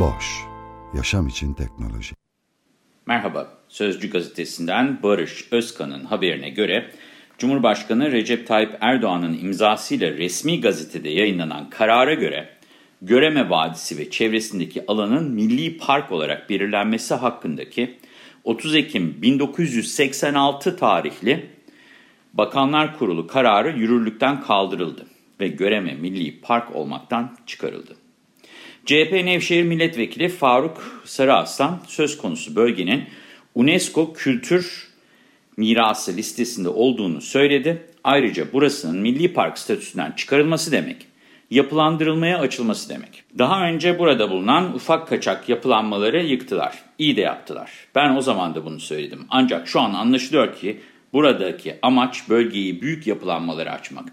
Boş, yaşam için teknoloji. Merhaba, Sözcü gazetesinden Barış Özkan'ın haberine göre, Cumhurbaşkanı Recep Tayyip Erdoğan'ın imzasıyla resmi gazetede yayınlanan karara göre, Göreme Vadisi ve çevresindeki alanın milli park olarak belirlenmesi hakkındaki 30 Ekim 1986 tarihli Bakanlar Kurulu kararı yürürlükten kaldırıldı ve Göreme Milli Park olmaktan çıkarıldı. CHP Nevşehir Milletvekili Faruk Sarıaslan söz konusu bölgenin UNESCO Kültür Mirası listesinde olduğunu söyledi. Ayrıca burasının Milli Park statüsünden çıkarılması demek, yapılandırılmaya açılması demek. Daha önce burada bulunan ufak kaçak yapılanmaları yıktılar. İyi de yaptılar. Ben o zaman da bunu söyledim. Ancak şu an anlaşılıyor ki buradaki amaç bölgeyi büyük yapılanmaları açmak.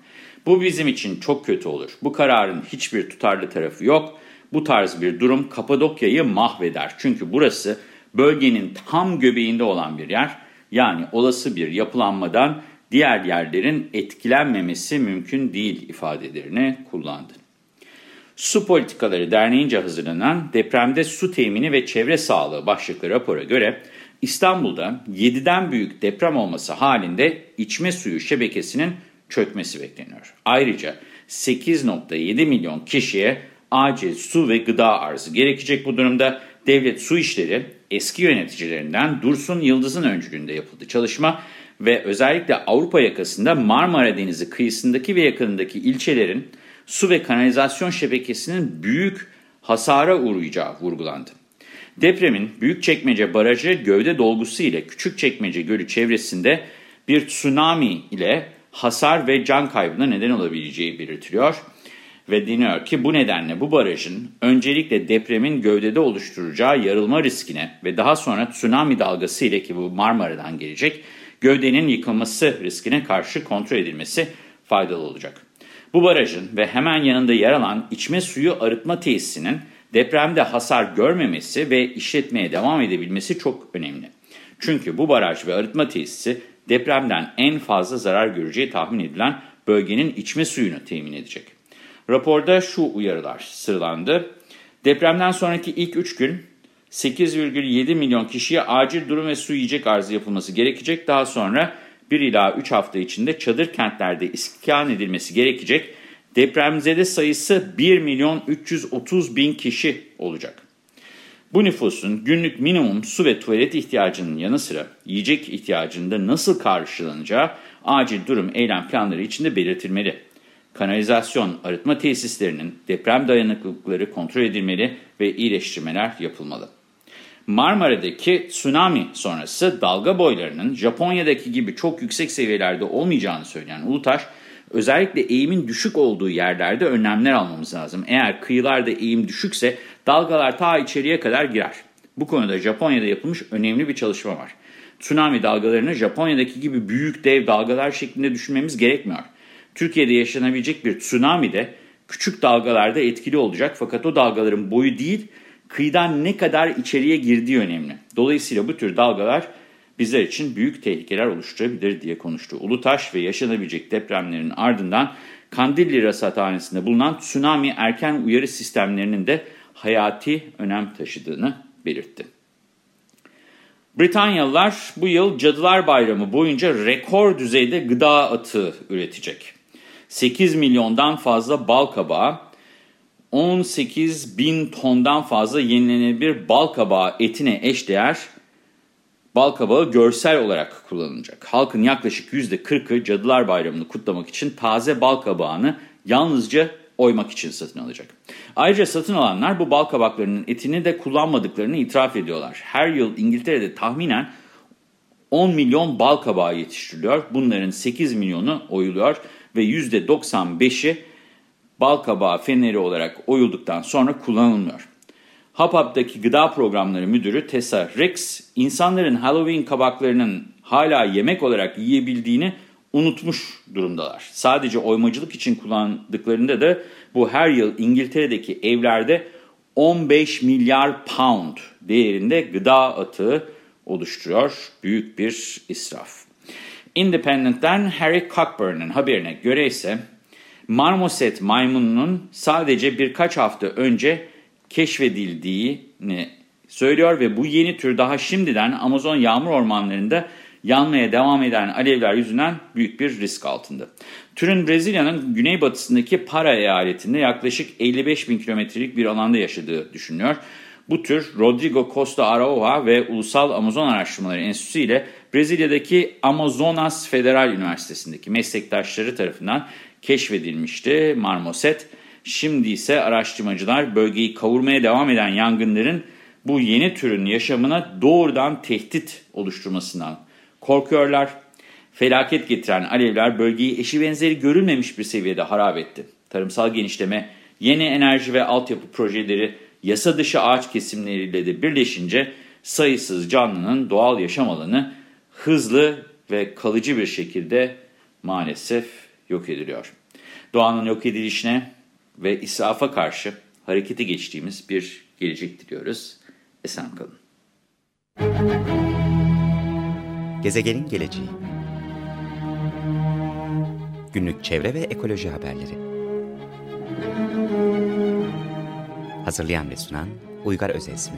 Bu bizim için çok kötü olur. Bu kararın hiçbir tutarlı tarafı yok. Bu tarz bir durum Kapadokya'yı mahveder. Çünkü burası bölgenin tam göbeğinde olan bir yer. Yani olası bir yapılanmadan diğer yerlerin etkilenmemesi mümkün değil ifadelerini kullandı. Su Politikaları Derneği'nce hazırlanan depremde su temini ve çevre sağlığı başlıklı rapora göre İstanbul'da 7'den büyük deprem olması halinde içme suyu şebekesinin çökmesi bekleniyor. Ayrıca 8.7 milyon kişiye acil su ve gıda arzı gerekecek bu durumda. Devlet Su İşleri eski yöneticilerinden Dursun Yıldız'ın öncülüğünde yapıldı çalışma ve özellikle Avrupa yakasında Marmara Denizi kıyısındaki ve yakınındaki ilçelerin su ve kanalizasyon şebekesinin büyük hasara uğrayacağı vurgulandı. Depremin Büyükçekmece Barajı gövde dolgusu ile Küçükçekmece Gölü çevresinde bir tsunami ile hasar ve can kaybına neden olabileceği belirtiliyor. Ve deniyor ki bu nedenle bu barajın öncelikle depremin gövdede oluşturacağı yarılma riskine ve daha sonra tsunami dalgası ile ki bu Marmara'dan gelecek gövdenin yıkılması riskine karşı kontrol edilmesi faydalı olacak. Bu barajın ve hemen yanında yer alan içme suyu arıtma tesisinin depremde hasar görmemesi ve işletmeye devam edebilmesi çok önemli. Çünkü bu baraj ve arıtma tesisi depremden en fazla zarar göreceği tahmin edilen bölgenin içme suyunu temin edecek. Raporda şu uyarılar sıralandı. Depremden sonraki ilk 3 gün 8,7 milyon kişiye acil durum ve su yiyecek arzı yapılması gerekecek. Daha sonra 1 ila 3 hafta içinde çadır kentlerde iskan edilmesi gerekecek. Depremzede sayısı 1 milyon 330 bin kişi olacak. Bu nüfusun günlük minimum su ve tuvalet ihtiyacının yanı sıra yiyecek ihtiyacında nasıl karşılanacağı acil durum eylem planları içinde belirtilmeli. Kanalizasyon arıtma tesislerinin deprem dayanıklılıkları kontrol edilmeli ve iyileştirmeler yapılmalı. Marmara'daki tsunami sonrası dalga boylarının Japonya'daki gibi çok yüksek seviyelerde olmayacağını söyleyen Ulutaş, özellikle eğimin düşük olduğu yerlerde önlemler almamız lazım. Eğer kıyılarda eğim düşükse dalgalar ta içeriye kadar girer. Bu konuda Japonya'da yapılmış önemli bir çalışma var. Tsunami dalgalarını Japonya'daki gibi büyük dev dalgalar şeklinde düşünmemiz gerekmiyor. Türkiye'de yaşanabilecek bir tsunami de küçük dalgalarda etkili olacak fakat o dalgaların boyu değil, kıyıdan ne kadar içeriye girdiği önemli. Dolayısıyla bu tür dalgalar bizler için büyük tehlikeler oluşturabilir diye konuştu. Ulutaş ve yaşanabilecek depremlerin ardından Kandilli Rasathanesi'nde bulunan tsunami erken uyarı sistemlerinin de hayati önem taşıdığını belirtti. Britanyalılar bu yıl Cadılar Bayramı boyunca rekor düzeyde gıda atığı üretecek. 8 milyondan fazla bal kabağı, 18 bin tondan fazla yenilenebilir bal kabağı etine eşdeğer bal kabağı görsel olarak kullanılacak. Halkın yaklaşık %40'ı Cadılar Bayramı'nı kutlamak için taze bal kabağını yalnızca oymak için satın alacak. Ayrıca satın alanlar bu bal kabaklarının etini de kullanmadıklarını itiraf ediyorlar. Her yıl İngiltere'de tahminen 10 milyon bal kabağı yetiştiriliyor. Bunların 8 milyonu oyuluyor ve %95'i bal kabağı feneri olarak oyulduktan sonra kullanılmıyor. HAPAP'taki gıda programları müdürü Tessa Rex, insanların Halloween kabaklarının hala yemek olarak yiyebildiğini unutmuş durumdalar. Sadece oymacılık için kullandıklarında da bu her yıl İngiltere'deki evlerde 15 milyar pound değerinde gıda atığı oluşturuyor. Büyük bir israf. Independent'ten Harry Cockburn'un haberine göre ise marmoset maymununun sadece birkaç hafta önce keşfedildiğini söylüyor ve bu yeni tür daha şimdiden Amazon yağmur ormanlarında yanmaya devam eden alevler yüzünden büyük bir risk altında. Türün Brezilya'nın güneybatısındaki Para eyaletinde yaklaşık 55 bin kilometrelik bir alanda yaşadığı düşünülüyor. Bu tür Rodrigo Costa Araújo ve Ulusal Amazon Araştırmaları Enstitüsü ile Brezilya'daki Amazonas Federal Üniversitesi'ndeki meslektaşları tarafından keşfedilmişti marmoset. Şimdi ise araştırmacılar bölgeyi kavurmaya devam eden yangınların bu yeni türün yaşamına doğrudan tehdit oluşturmasından korkuyorlar. Felaket getiren alevler bölgeyi eşi benzeri görülmemiş bir seviyede harap etti. Tarımsal genişleme, yeni enerji ve altyapı projeleri yasa dışı ağaç kesimleriyle de birleşince sayısız canlının doğal yaşam alanı hızlı ve kalıcı bir şekilde maalesef yok ediliyor. Doğanın yok edilişine ve israfa karşı harekete geçtiğimiz bir gelecek diliyoruz. Esen kalın. Gezegenin geleceği Günlük çevre ve ekoloji haberleri Hazırlayan ve sunan Uygar Özesmi